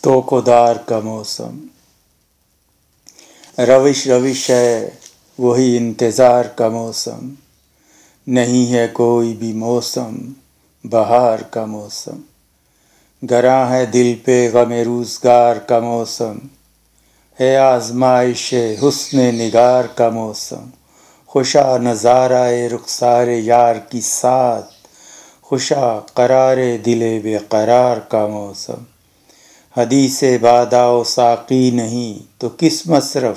تو کدار کا موسم۔ روش روش ہے وہی انتظار کا موسم۔ نہیں ہے کوئی بھی موسم، بہار کا موسم۔ گراں ہے دل پہ غم روزگار کا موسم۔ ہے آزمائش حسن نگار کا موسم۔ خوشا نظارہ رخسار یار کی ساتھ خوشا قرار دل بے قرار کا موسم۔ حدیث بادا و ساقی نہیں، تو کس مصرف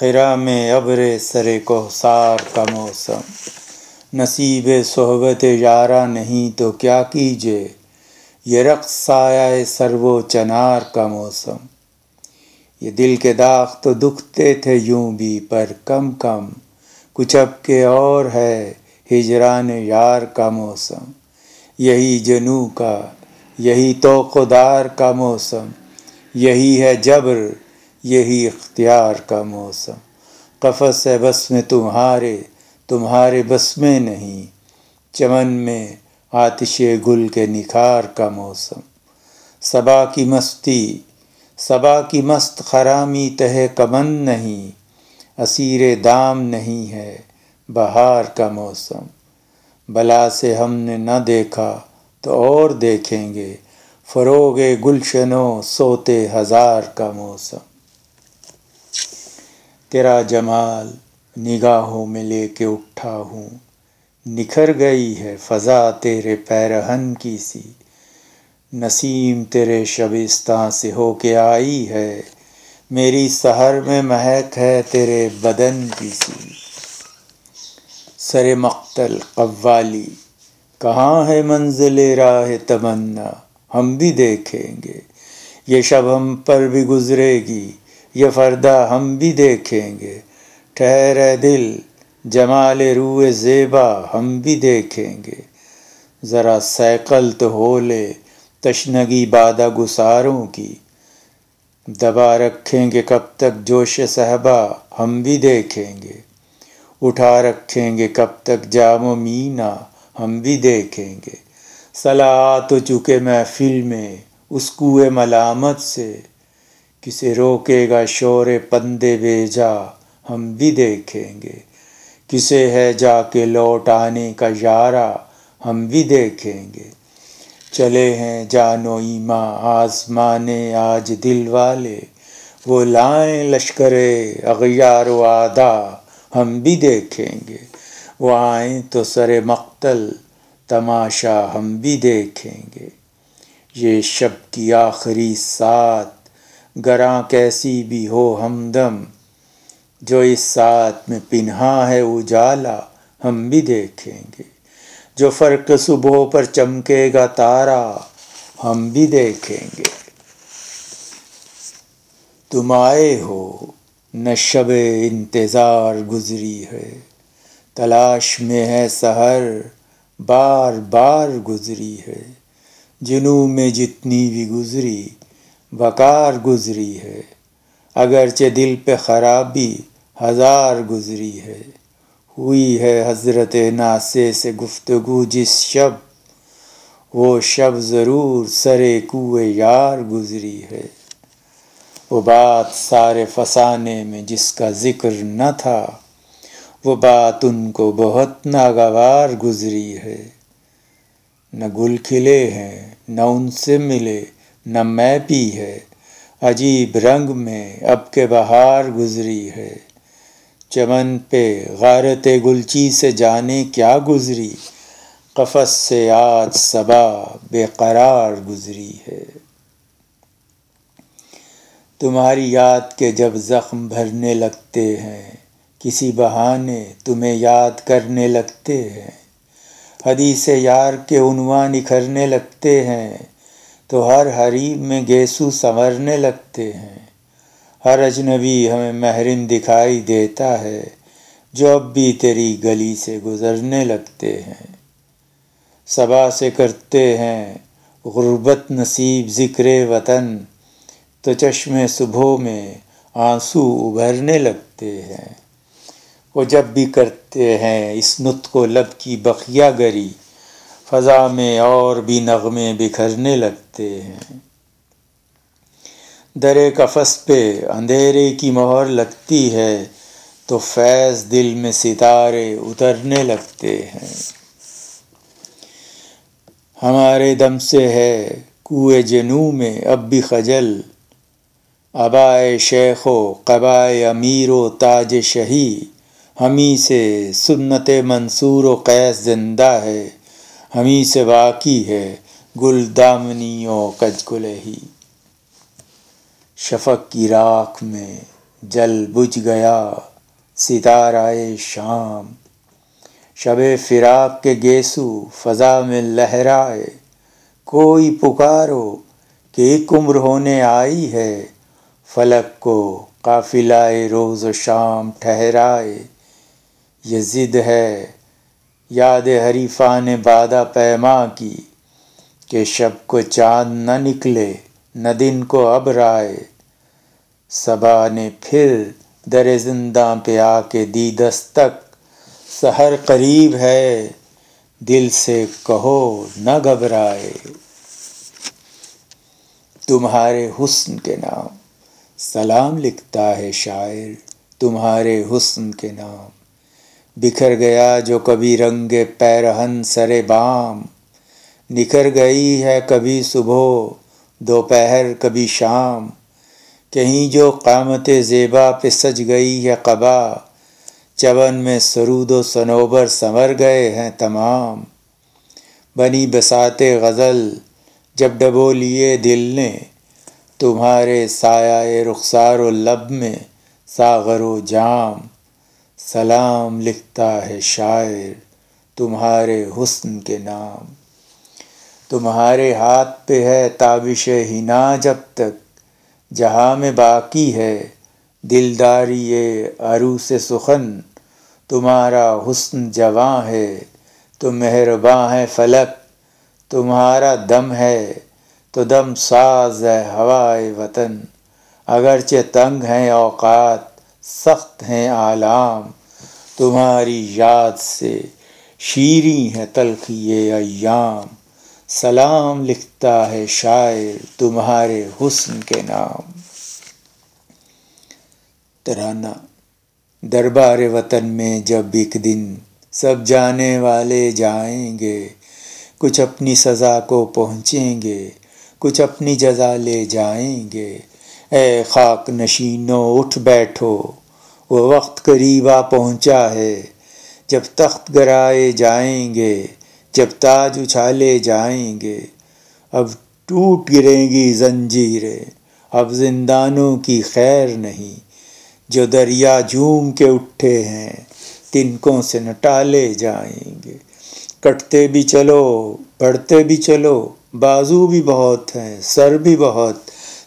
خرا میں ابر سر کوثار کا موسم۔ نصیب صحبت یارہ نہیں، تو کیا کیجے یہ رقص سایہ سر و چنار کا موسم۔ یہ دل کے داغ تو دکھتے تھے یوں بھی، پر کم کم کچھ اب کے اور ہے ہجران یار کا موسم۔ یہی جنو کا یہی تو خدار کا موسم، یہی ہے جبر، یہی اختیار کا موسم۔ قفص ہے بس میں تمہارے تمہارے بس میں نہیں۔ چمن میں آتش گل کے نکھار کا موسم۔ صبا کی مستی، صبا کی مست خرامی تہ کمن نہیں۔ اسیر دام نہیں ہے بہار کا موسم۔ بلا سے ہم نے نہ دیکھا تو اور دیکھیں گے۔ فروغ گلشنوں، سوتے ہزار کا موسم۔ تیرا جمال نگاہوں میں لے کے اٹھا ہوں۔ نکھر گئی ہے فضا تیرے پیرہن کی سی۔ نسیم تیرے شبستان سے ہو کے آئی ہے۔ میری سحر میں مہک ہے تیرے بدن کی سی۔ سر مقتل قوالی کہاں ہے منزل راہ تمنا؟ ہم بھی دیکھیں گے۔ یہ شب ہم پر بھی گزرے گی، یہ فردہ ہم بھی دیکھیں گے۔ ٹھہر دل، جمال روح زیبا ہم بھی دیکھیں گے۔ ذرا سیکل تو ہو لے، تشنگی بادہ گساروں کی۔ دبا رکھیں گے کب تک جوش صحبا ہم بھی دیکھیں گے۔ اٹھا رکھیں گے کب تک جام و مینا۔ ہم بھی دیکھیں گے۔ صلاح تو چکے محفل میں، اس کوئے ملامت سے۔ کسے روکے گا شور پندے بیجا، ہم بھی دیکھیں گے۔ کسے ہے جا کے لوٹ آنے کا یارہ ہم بھی دیکھیں گے۔ چلے ہیں جان و ایما آزمانے آج دل والے۔ وہ لائیں لشکر اغیار و آدھا، ہم بھی دیکھیں گے۔ وہ آئیں تو سر مقتل تماشا ہم بھی دیکھیں گے۔ یہ شب کی آخری ساتھ گراں کیسی بھی ہو ہمدم، جو اس ساتھ میں پنہا ہے اجالا، ہم بھی دیکھیں گے۔ جو فرق صبح پر چمکے گا تارا، ہم بھی دیکھیں گے۔ تم آئے ہو، نہ شب انتظار گزری ہے۔ تلاش میں ہے سحر، بار بار گزری ہے۔ جنو میں جتنی بھی گزری بکار گزری ہے۔ اگرچہ دل پہ خرابی ہزار گزری ہے۔ ہوئی ہے حضرت ناسے سے گفتگو جس شب، وہ شب ضرور سرے کوئے یار گزری ہے۔ وہ بات سارے فسانے میں جس کا ذکر نہ تھا وہ بات ان کو بہت ناگوار گزری ہے۔ نہ گل کھلے ہیں، نہ ان سے ملے، نہ میں پی ہے۔ عجیب رنگ میں اب کے بہار گزری ہے۔ چمن پہ غارت گلچی سے جانے کیا گزری۔ قفص سے آج صبا بے قرار گزری ہے۔ تمہاری یاد کے جب زخم بھرنے لگتے ہیں کسی بہانے تمہیں یاد کرنے لگتے ہیں۔ حدیث یار کے عنوان نکھرنے لگتے ہیں، تو ہر حریب میں گیسو سنورنے لگتے ہیں۔ ہر اجنبی ہمیں محرم دکھائی دیتا ہے، جو اب بھی تیری گلی سے گزرنے لگتے ہیں۔ صبا سے کرتے ہیں غربت نصیب ذکر وطن، تو چشم صبح میں آنسو ابھرنے لگتے ہیں۔ وہ جب بھی کرتے ہیں، اس نت کو لب کی بخیا گری فضا میں اور بھی نغمے بکھرنے لگتے ہیں۔ در کفس پہ اندھیرے کی مہر لگتی ہے تو فیض دل میں ستارے اترنے لگتے ہیں۔ ہمارے دم سے ہے کوئے جنو میں اب بھی خجل ابائے شیخ و قبائے امیر و تاج شہی۔ ہمیں سے سنت منصور و قیس زندہ ہے ہمیں سے باقی ہے گل دامنی و کج گلہی شفق کی راکھ میں جل بجھ گیا ستارہ شام۔ شب فراق کے گیسو فضا میں لہرائے۔ کوئی پکارو کہ ایک عمر ہونے آئی ہے، فلک کو قافلہ روز و شام ٹھہرائے۔ یہ ضد ہے۔ یاد حریفان بادہ پیما کی کہ شب کو چاند نہ نکلے، نہ دن کو اب رائے صبا نے پھر در زندہ پہ آ کے دی دستک۔ سحر قریب ہے، دل سے کہو نہ گھبرائے۔ تمہارے حسن کے نام، سلام لکھتا ہے شاعر، تمہارے حسن کے نام۔ بکھر گیا جو کبھی رنگ پیرہن سر بام۔ نکھر گئی ہے کبھی صبح، دوپہر کبھی شام۔ کہیں جو قامت زیبا پہ سج گئی ہے قبا۔ چون میں سرود و سنوبر سنور گئے ہیں تمام۔ بنی بسات غزل جب ڈبو لیے دل نے، تمہارے سایہ رخسار و لب میں ساغر و جام۔ سلام لکھتا ہے شاعر تمہارے حسن کے نام۔ تمہارے ہاتھ پہ ہے تابش ہنا جب تک، جہاں میں باقی ہے دلداری عروس سخن۔ تمہارا حسن جواں ہے، تو مہرباں ہے فلک۔ تمہارا دم ہے، تو دم ساز ہے ہوائے وطن۔ اگرچہ تنگ ہیں اوقات سخت ہیں عالام تمہاری یاد سے شیریں ہے تلخی ایام۔ سلام لکھتا ہے شاعر تمہارے حسن کے نام۔ ترانہ۔ دربار وطن میں جب ایک دن سب جانے والے جائیں گے، کچھ اپنی سزا کو پہنچیں گے، کچھ اپنی جزا لے جائیں گے۔ اے خاک نشینوں اٹھ بیٹھو، وہ وقت قریب آ پہنچا ہے۔ جب تخت گرائے جائیں گے، جب تاج اچھالے جائیں گے، اب ٹوٹ گریں گی زنجیریں۔ اب زندانوں کی خیر نہیں، جو دریا جھوم کے اٹھے ہیں، تنکوں سے نٹالے جائیں گے۔ کٹتے بھی چلو، بڑھتے بھی چلو، بازو بھی بہت ہیں، سر بھی بہت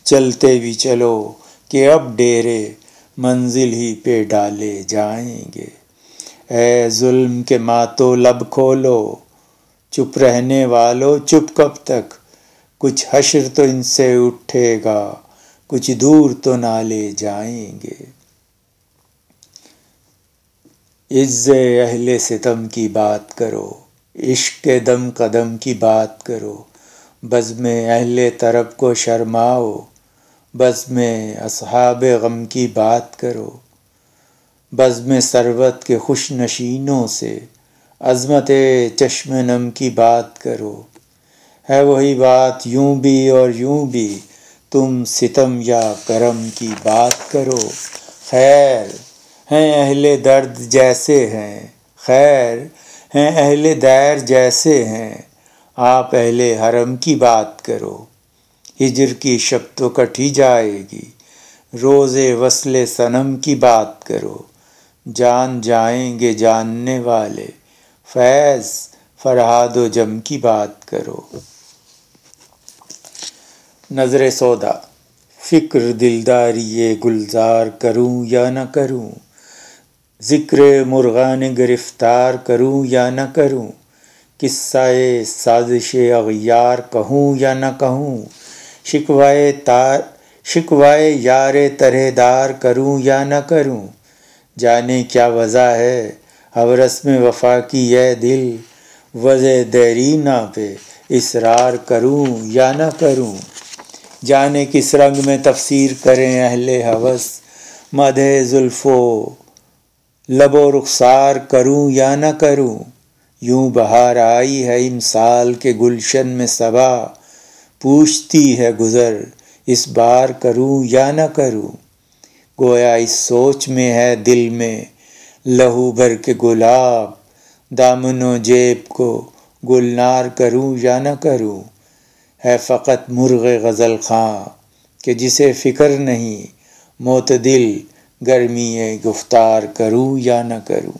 چلتے بھی چلو کہ اب ڈیرے منزل ہی پہ ڈالے جائیں گے۔ اے ظلم کے ماتو لب کھولو، چپ رہنے والو چپ کب تک؟ کچھ حشر تو ان سے اٹھے گا، کچھ دور تو نالے جائیں گے۔ عز اہل ستم کی بات کرو، عشق دم قدم کی بات کرو۔ بزم اہل طرب کو شرماؤ بز میں اصحاب غم کی بات کرو۔ بز میں سروت کے خوش نشینوں سے عظمت چشم نم کی بات کرو۔ ہے وہی بات یوں بھی اور یوں بھی تم ستم یا کرم کی بات کرو۔ خیر، ہیں اہل درد جیسے ہیں۔ خیر، ہیں اہل دیر جیسے ہیں۔ آپ اہل حرم کی بات کرو۔ ہجر کی شب تو کٹھی جائے گی۔ روز وصل صنم کی بات کرو۔ جان جائیں گے جاننے والے۔ فیض فرہاد و جم کی بات کرو۔ نظر سودا۔ فکر دلداری گلزار کروں یا نہ کروں۔ ذکر مرغان گرفتار کروں یا نہ کروں۔ قصہ سازش اغیار کہوں یا نہ کہوں۔ شکوائے تار شکوائے یار ترہ دار کروں یا نہ کروں؟ جانے کیا وضع ہے؟ اب رسم وفا کی یہ دل۔ وضع دیرینہ پہ اصرار کروں یا نہ کروں؟ جانے کس رنگ میں تفسیر کریں اہل حوث؟ مدح زلف و لب و رخسار کروں یا نہ کروں؟ یوں بہار آئی ہے ان سال کے گلشن میں صبا پوچھتی ہے گزر، اس بار کروں یا نہ کروں؟ گویا اس سوچ میں ہے دل میں لہو بھر کے گلاب، دامن و جیب کو گلنار کروں یا نہ کروں؟ ہے فقط مرغ غزل خاں کہ جسے فکر نہیں معتدل گرمی گفتار کروں یا نہ کروں؟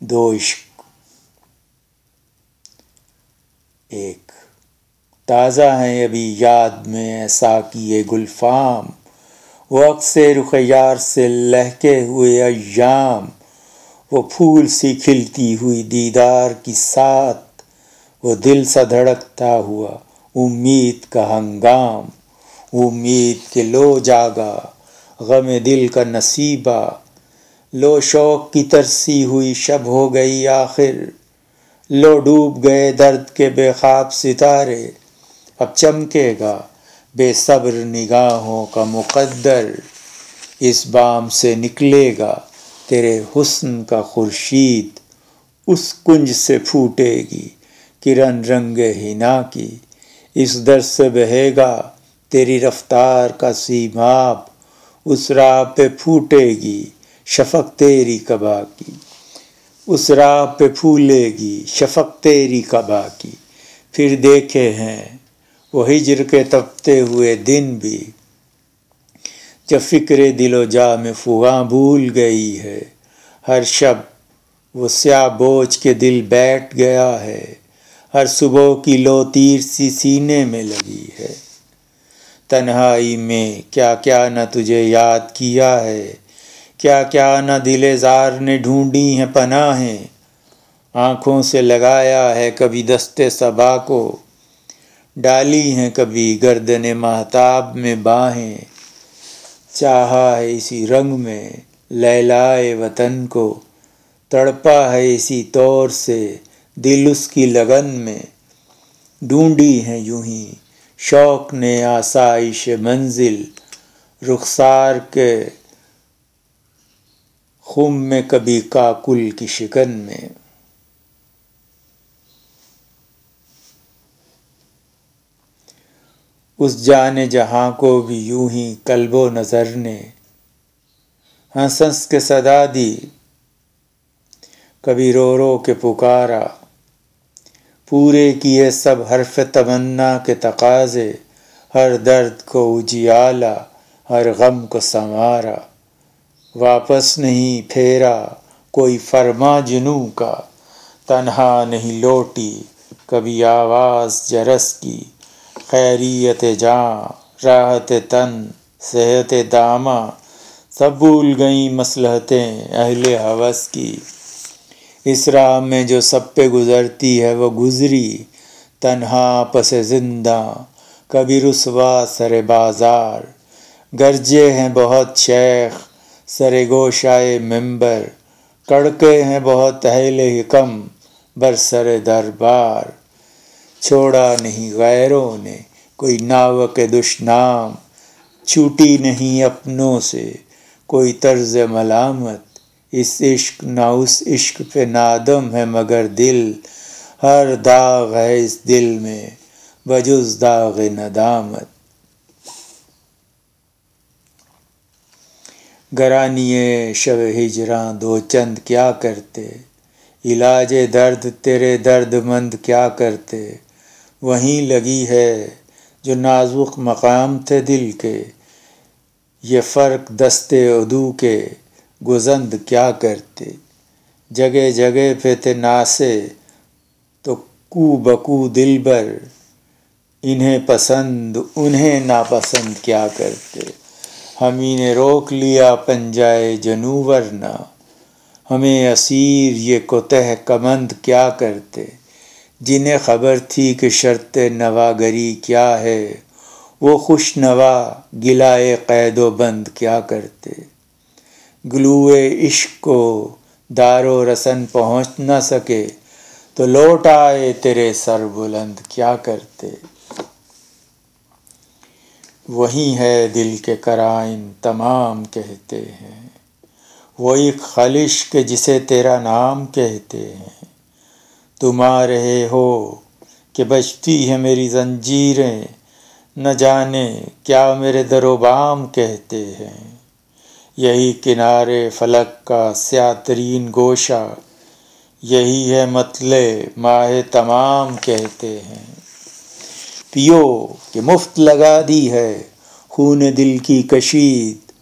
دو عشق ایک۔ تازہ ہیں ابھی یاد میں ایسا کیے گلفام۔ وہ اکثر رخ یار سے لہکے ہوئے ایام۔ وہ پھول سی کھلتی ہوئی دیدار کی ساتھ وہ دل سا دھڑکتا ہوا امید کا ہنگام۔ امید کے لو جاگا۔ غم دل کا نصیبہ۔ لو شوق کی ترسی ہوئی شب ہو گئی آخر۔ لو ڈوب گئے درد کے بے خواب ستارے، اب چمکے گا بے صبر نگاہوں کا مقدر۔ اس بام سے نکلے گا تیرے حسن کا خورشید، اس کنج سے پھوٹے گی کرن رنگ ہنا کی۔ اس در سے بہے گا تیری رفتار کا سیماب، اس راہ پہ پھوٹے گی شفق تیری کبا کی۔ اس راہ پہ پھولے گی، شفق تیری کبا کی۔ پھر دیکھے ہیں، وہ ہجر کے تپتے ہوئے دن بھی۔ جب فکر دل و جا میں فغاں بھول گئی ہے، ہر شب وہ سیاہ بوجھ کے دل بیٹھ گیا ہے۔ ہر صبح کی لو تیر سی سینے میں لگی ہے۔ تنہائی میں کیا کیا نہ تجھے یاد کیا ہے۔ کیا کیا نہ دل زار نے ڈھونڈی ہیں پناہیں، آنکھوں سے لگایا ہے کبھی دستے صبا کو، ڈالی ہیں کبھی گردن محتاب میں باہیں۔ چاہا ہے اسی رنگ میں لہلائے وطن کو، تڑپا ہے اسی طور سے دل اس کی لگن میں۔ ڈھونڈی ہیں یوں ہی شوق نے آسائش منزل، رخسار کے خم میں کبھی کاکل کی شکن میں۔ اس جانے جہاں کو بھی یوں ہی قلب و نظر نے۔ ہاں، ہنس ہنس کے صدا دی۔ کبھی رو رو کے پکارا۔ پورے کیے سب حرف تمنا کے تقاضے۔ ہر درد کو اجیالا ہر غم کو سنوارا۔ واپس نہیں پھیرا، کوئی فرما جنو کا۔ تنہا نہیں لوٹی، کبھی آواز جرس کی۔ خیریت جاں، راحت تن، صحت دامہ سب بھول گئیں مسلحتیں اہل حوث کی۔ اس راہ میں جو سب پہ گزرتی ہے وہ گزری۔ تنہا پس زندہ، کبھی رسوا سر بازار۔ گرجے ہیں بہت شیخ سر گوشائے ممبر۔ کڑکے ہیں بہت اہل حکم، بر سر دربار۔ چھوڑا نہیں غیروں نے کوئی ناو کے دشنام چھوٹی نہیں اپنوں سے کوئی طرز ملامت۔ اس عشق نہ اس عشق پہ نادم ہے مگر دل۔ ہر داغ ہے اس دل میں، بجز داغ ندامت۔ گرانی شب ہجراں دو چند کیا کرتے؟ علاج درد، تیرے درد مند کیا کرتے؟ وہیں لگی ہے جو نازک مقام تھے دل کے، یہ فرق دستے ادو کے گزند کیا کرتے؟ جگہ جگہ پہ تھے ناسے، تو کو بکو دل بر انہیں پسند، انہیں ناپسند کیا کرتے؟ ہمیں نے روک لیا پنجائے جنوور نہ ہمیں اسیر یہ کوتہ کمند کیا کرتے، جنہیں خبر تھی کہ شرط نواگری کیا ہے۔ وہ خوش نوا، گلائے قید و بند کیا کرتے۔ گلوئے عشق کو دار و رسن پہنچ نہ سکے، تو لوٹ آئے تیرے سر بلند کیا کرتے۔ وہی ہے دل کے کرائن تمام کہتے ہیں۔ وہی خلش کے جسے تیرا نام کہتے ہیں۔ تم آ رہے ہو کہ بجتی ہے میری زنجیریں۔ نہ جانے کیا میرے در و بام کہتے ہیں۔ یہی کنارے فلک کا سیاہ ترین گوشہ۔ یہی ہے متلے ماہ تمام کہتے ہیں۔ پیو کہ مفت لگا دی ہے۔ خون دل کی کشید،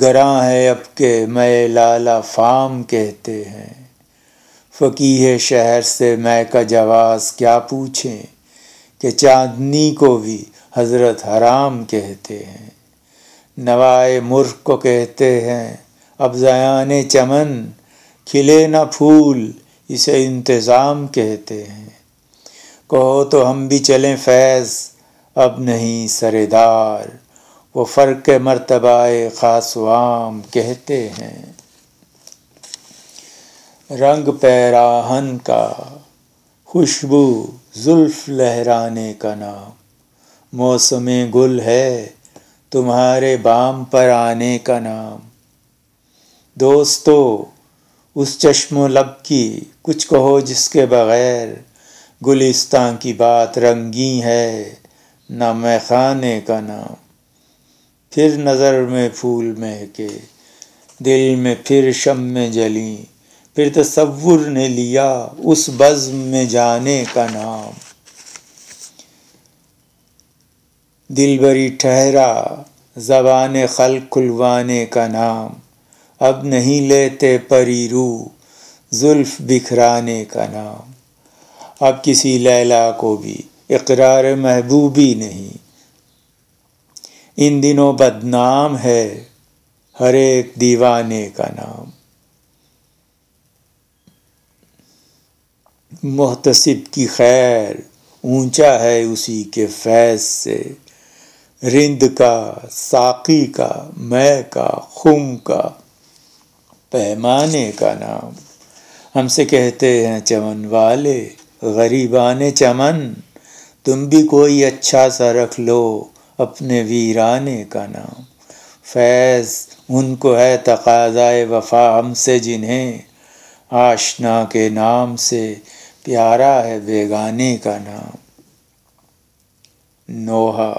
گراں ہے اب کے میں لالا فام کہتے ہیں۔ فقی ہے شہر سے میں کا جواز کیا پوچھیں کہ چاندنی کو بھی حضرت حرام کہتے ہیں۔ نوائے مرخ کو کہتے ہیں، اب زیان چمن، کھلے نہ پھول، اسے انتظام کہتے ہیں۔ کہو تو ہم بھی چلیں فیض، اب نہیں سردار وہ فرق مرتبہ خاص وام کہتے ہیں۔ رنگ پیراہن کا، خوشبو زلف لہرانے کا نام۔ موسم گل ہے، تمہارے بام پر آنے کا نام۔ دوستو، اس چشم و لب کی کچھ کہو جس کے بغیر گلستان کی بات رنگی ہے، نہ میں خانے کا نام۔ پھر نظر میں پھول مہکے، دل میں پھر شم میں جلیں۔ پھر تصور نے لیا اس بزم میں جانے کا نام۔ دل بری ٹھہرا، زبان خلق کھلوانے کا نام۔ اب نہیں لیتے پری رو زلف بکھرانے کا نام۔ اب کسی لیلا کو بھی اقرار محبوبی نہیں۔ ان دنوں بدنام ہے ہر ایک دیوانے کا نام۔ محتسب کی خیر اونچا ہے اسی کے فیض سے۔ رند کا، ساقی کا میں کا، خم کا، پیمانے کا نام۔ ہم سے کہتے ہیں چمن والے۔ غریبان چمن، تم بھی کوئی اچھا سا رکھ لو اپنے ویرانے کا نام۔ فیض، ان کو ہے تقاضائے وفا ہم سے جنہیں۔ آشنا کے نام سے پیارا ہے بیگانے کا نام۔ نوحہ،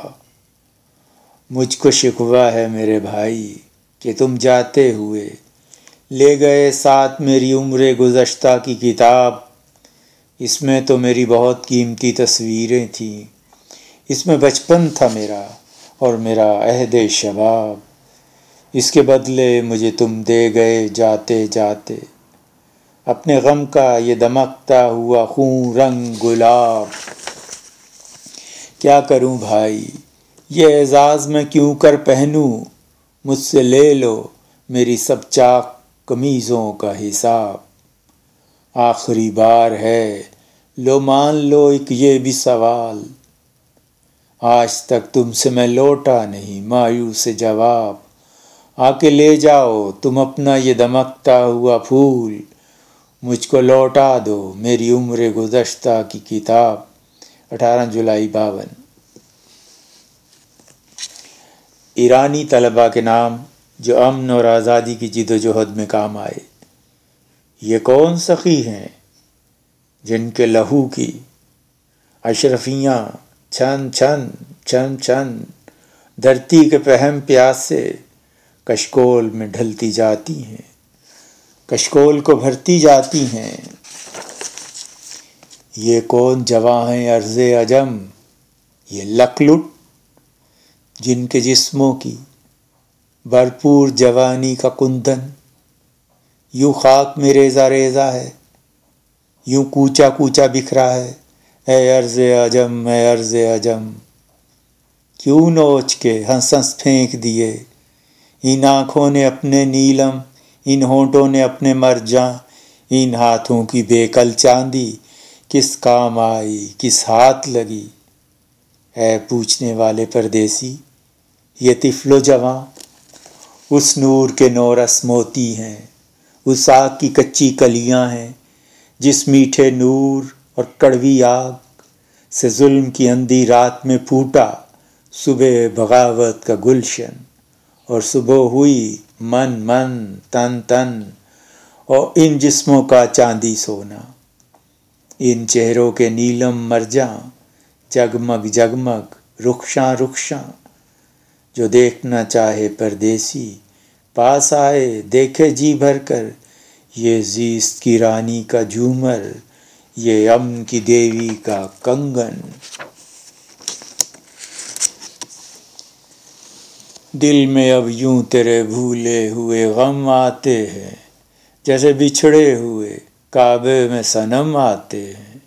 مجھ کو شکوہ ہے میرے بھائی کہ تم جاتے ہوئے لے گئے ساتھ میری عمر گزشتہ کی کتاب۔ اس میں تو میری بہت قیمتی تصویریں تھیں۔ اس میں بچپن تھا میرا اور میرا عہد شباب۔ اس کے بدلے مجھے تم دے گئے جاتے جاتے۔ اپنے غم کا یہ دمکتا ہوا خون رنگ گلاب۔ کیا کروں بھائی؟ یہ اعزاز میں کیوں کر پہنوں؟ مجھ سے لے لو میری سب چاک کمیزوں کا حساب۔ آخری بار ہے۔ لو مان لو ایک یہ بھی سوال۔ آج تک تم سے میں لوٹا نہیں، مایوس جواب۔ آ کے لے جاؤ، تم اپنا یہ دمکتا ہوا پھول۔ مجھ کو لوٹا دو، میری عمر گزشتہ کی کتاب۔ اٹھارہ جولائی باون۔ ایرانی طلباء کے نام جو امن اور آزادی کی جد و جہد میں کام آئے۔ یہ کون سخی ہیں جن کے لہو کی اشرفیاں چھن چھن چھن چھن دھرتی کے پہم پیاس سے کشکول میں ڈھلتی جاتی ہیں، کشکول کو بھرتی جاتی ہیں۔ یہ کون جواں ہیں عرض اجم یہ لٹ جن کے جسموں کی بھرپور جوانی کا کندن یوں خاک میں ریزا ریزا ہے، یوں کوچا کوچا بکھرا ہے، اے عرض اجم اے عرض اجم کیوں نوچ کے ہنس ہنس پھینک دیے؟ ان آنکھوں نے اپنے نیلم، ان ہونٹوں نے اپنے مر جاں ان ہاتھوں کی بے کل چاندی۔ کس کام آئی، کس ہاتھ لگی؟ اے پوچھنے والے پردیسی، یہ تفل و جواں اس نور کے نورس موتی ہیں۔ اس آگ کی کچی کلیاں ہیں، جس میٹھے نور اور کڑوی آگ سے ظلم کی اندھی رات میں پھوٹا صبح بغاوت کا گلشن اور صبح ہوئی من من تن تن اور ان جسموں کا چاندی سونا۔ ان چہروں کے نیلم مرجاں، جگمگ جگمگ، رخشاں رخشاں، جو دیکھنا چاہے پردیسی پاس آئے، دیکھے جی بھر کر، یہ زیست کی رانی کا جھومر، یہ امن کی دیوی کا کنگن۔ دل میں اب یوں تیرے بھولے ہوئے غم آتے ہیں، جیسے بچھڑے ہوئے کعبے میں صنم آتے ہیں۔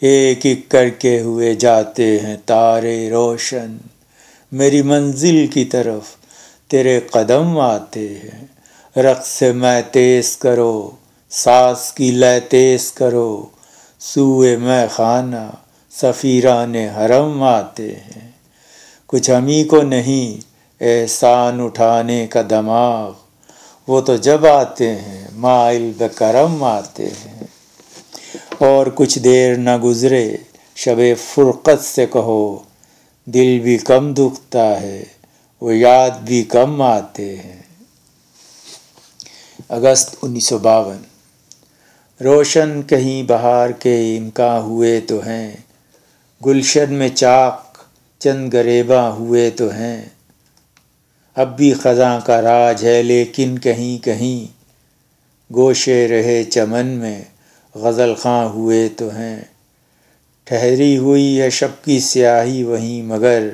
ایک ایک کر کے ہوئے جاتے ہیں تارے روشن، میری منزل کی طرف تیرے قدم آتے ہیں۔ رقص میں تیز کرو ساس کی لے تیز کرو۔ سوئے میں خانہ، سفیران حرم آتے ہیں۔ کچھ ہمیں کو نہیں، احسان اٹھانے کا دماغ۔ وہ تو جب آتے ہیں، مائل بکرم آتے ہیں۔ اور کچھ دیر نہ گزرے، شب فرقت سے کہو، دل بھی کم دکھتا ہے۔ وہ یاد بھی کم آتے ہیں۔ اگست انیس سو باون۔ روشن کہیں بہار کے امکان ہوئے تو ہیں۔ گلشن میں چاک چند گریباں ہوئے تو ہیں۔ اب بھی خزاں کا راج ہے لیکن کہیں کہیں گوشے رہے چمن میں غزل خاں ہوئے تو ہیں۔ ٹھہری ہوئی ہے شب کی سیاہی وہیں مگر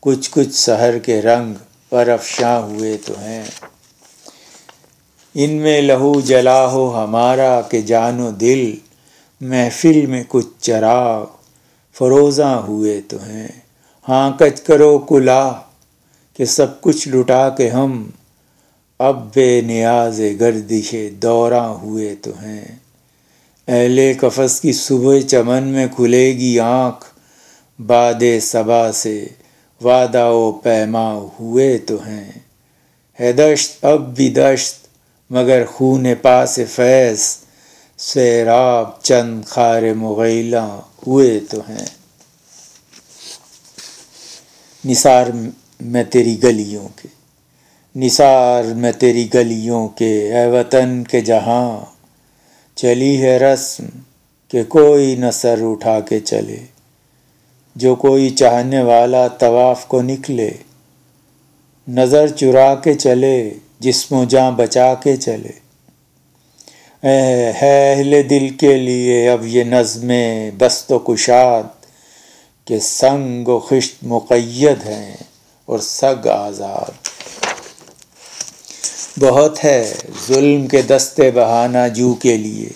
کچھ کچھ سحر کے رنگ پر افشاں ہوئے تو ہیں۔ ان میں لہو جلا ہو ہمارا کہ جان و دل محفل میں کچھ چراغ فروزاں ہوئے تو ہیں۔ ہاں کچ کرو کلا کہ سب کچھ لٹا کے ہم اب بے نیاز گردش دوراں ہوئے تو ہیں۔ اہل کفس کی صبح چمن میں کھلے گی آنکھ باد صبا سے وعدہ و پیما ہوئے تو ہیں۔ ہے دشت، اب بھی دشت، مگر خون پاس فیض، سیراب چند خار مغیلاں ہوئے تو ہیں۔ نثار میں تیری گلیوں کے، نثار میں تیری گلیوں کے، اے وطن کے جہاں، چلی ہے رسم کہ کوئی نہ سر اٹھا کے چلے۔ جو کوئی چاہنے والا طواف کو نکلے، نظر چرا کے چلے، جسم و جاں بچا کے چلے۔ اے ہے اہل دل کے لیے اب یہ نظمیں بست و کشاد کہ سنگ و خشت مقید ہیں اور سگ آزاد۔ بہت ہے ظلم کے دستے بہانہ جو کے لیے،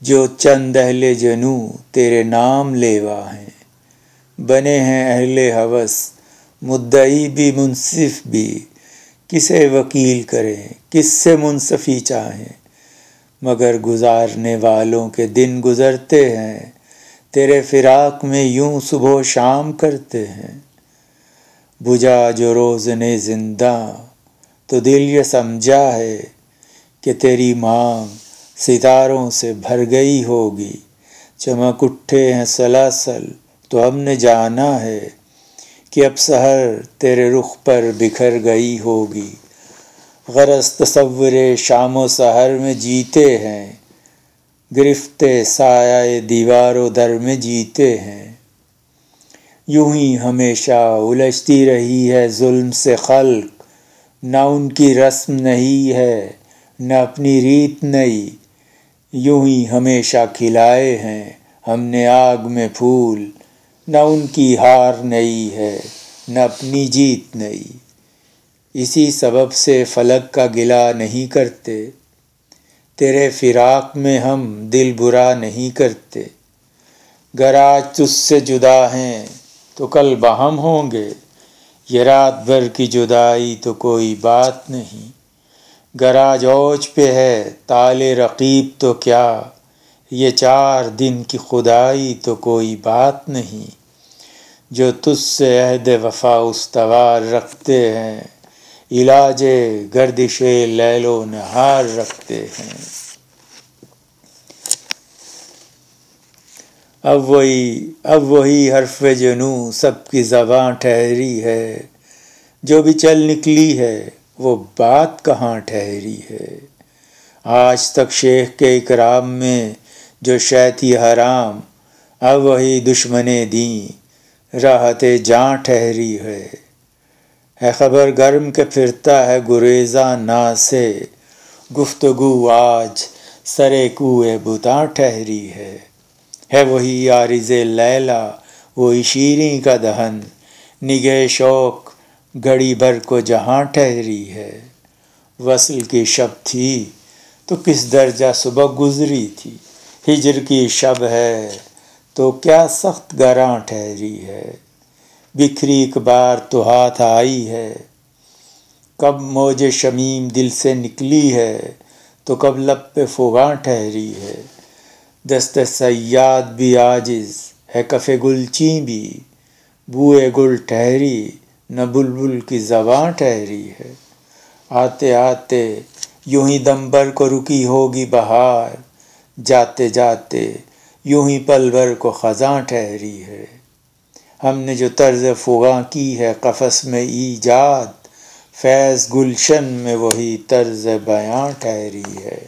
جو چند اہل جنو تیرے نام لیوا ہیں۔ بنے ہیں اہل حوث، مدعی بھی، منصف بھی۔ کسے وکیل کریں، کس سے منصفی چاہیں؟ مگر گزارنے والوں کے دن گزرتے ہیں، تیرے فراق میں یوں صبح و شام کرتے ہیں۔ بجا جو روز نے زندہ، تو دل یہ سمجھا ہے کہ تیری مانگ ستاروں سے بھر گئی ہوگی۔ چمک اٹھے ہیں سلاسل تو ہم نے جانا ہے کہ اب سحر تیرے رخ پر بکھر گئی ہوگی۔ غرض تصور شام و سحر میں جیتے ہیں۔ گرفتے سایہ دیوار و در میں جیتے ہیں۔ یوں ہی ہمیشہ الجھتی رہی ہے ظلم سے خلق۔ نہ ان کی رسم نہیں ہے، نہ اپنی ریت نئی۔ یوں ہی ہمیشہ کھلائے ہیں ہم نے آگ میں پھول۔ نہ ان کی ہار نئی ہے، نہ اپنی جیت نئی۔ اسی سبب سے فلک کا گلا نہیں کرتے۔ تیرے فراق میں ہم دل برا نہیں کرتے۔ گر آج تجھ سے جدا ہیں تو کل بہم ہوں گے۔ یہ رات بھر کی جدائی تو کوئی بات نہیں۔ گراج اوج پہ ہے، تال رقیب تو کیا۔ یہ چار دن کی خدائی تو کوئی بات نہیں۔ جو تجھ سے عہد وفا استوار رکھتے ہیں، علاج گردش لیل و نہار رکھتے ہیں۔ اب وہی اب وہی حرف جنو سب کی زباں ٹھہری ہے۔ جو بھی چل نکلی ہے، وہ بات کہاں ٹھہری ہے۔ آج تک شیخ کے اکرام میں جو شیتی حرام، اب وہی دشمن دیں راحت جاں ٹھہری ہے۔ ہے خبر گرم کے پھرتا ہے گریزاں نا سے گفتگو آج سرے کوئے بتاں ٹھہری ہے۔ ہے وہی عارض لیلا وہی شیریں کا دہن۔ نگہ شوق گھڑی بھر کو جہاں ٹھہری ہے۔ وصل کی شب تھی تو کس درجہ صبح گزری تھی؟ ہجر کی شب ہے، تو کیا سخت گراں ٹھہری ہے؟ بکھری ایک بار تو ہاتھ آئی ہے۔ کب موج شمیم دل سے نکلی ہے، تو کب لب پہ فغاں ٹھہری ہے۔ دست سیاد بھی عاجز ہے، کف گلچیں بھی بوئے گل ٹھہری، نہ بلبل کی زباں ٹھہری ہے۔ آتے آتے یوں ہی دمبر کو رکی ہوگی بہار۔ جاتے جاتے یوں ہی پل بھر کو خزاں ٹھہری ہے۔ ہم نے جو طرز فغاں کی ہے قفس میں ایجاد، فیض گلشن میں وہی طرز بیاں ٹھہری ہے۔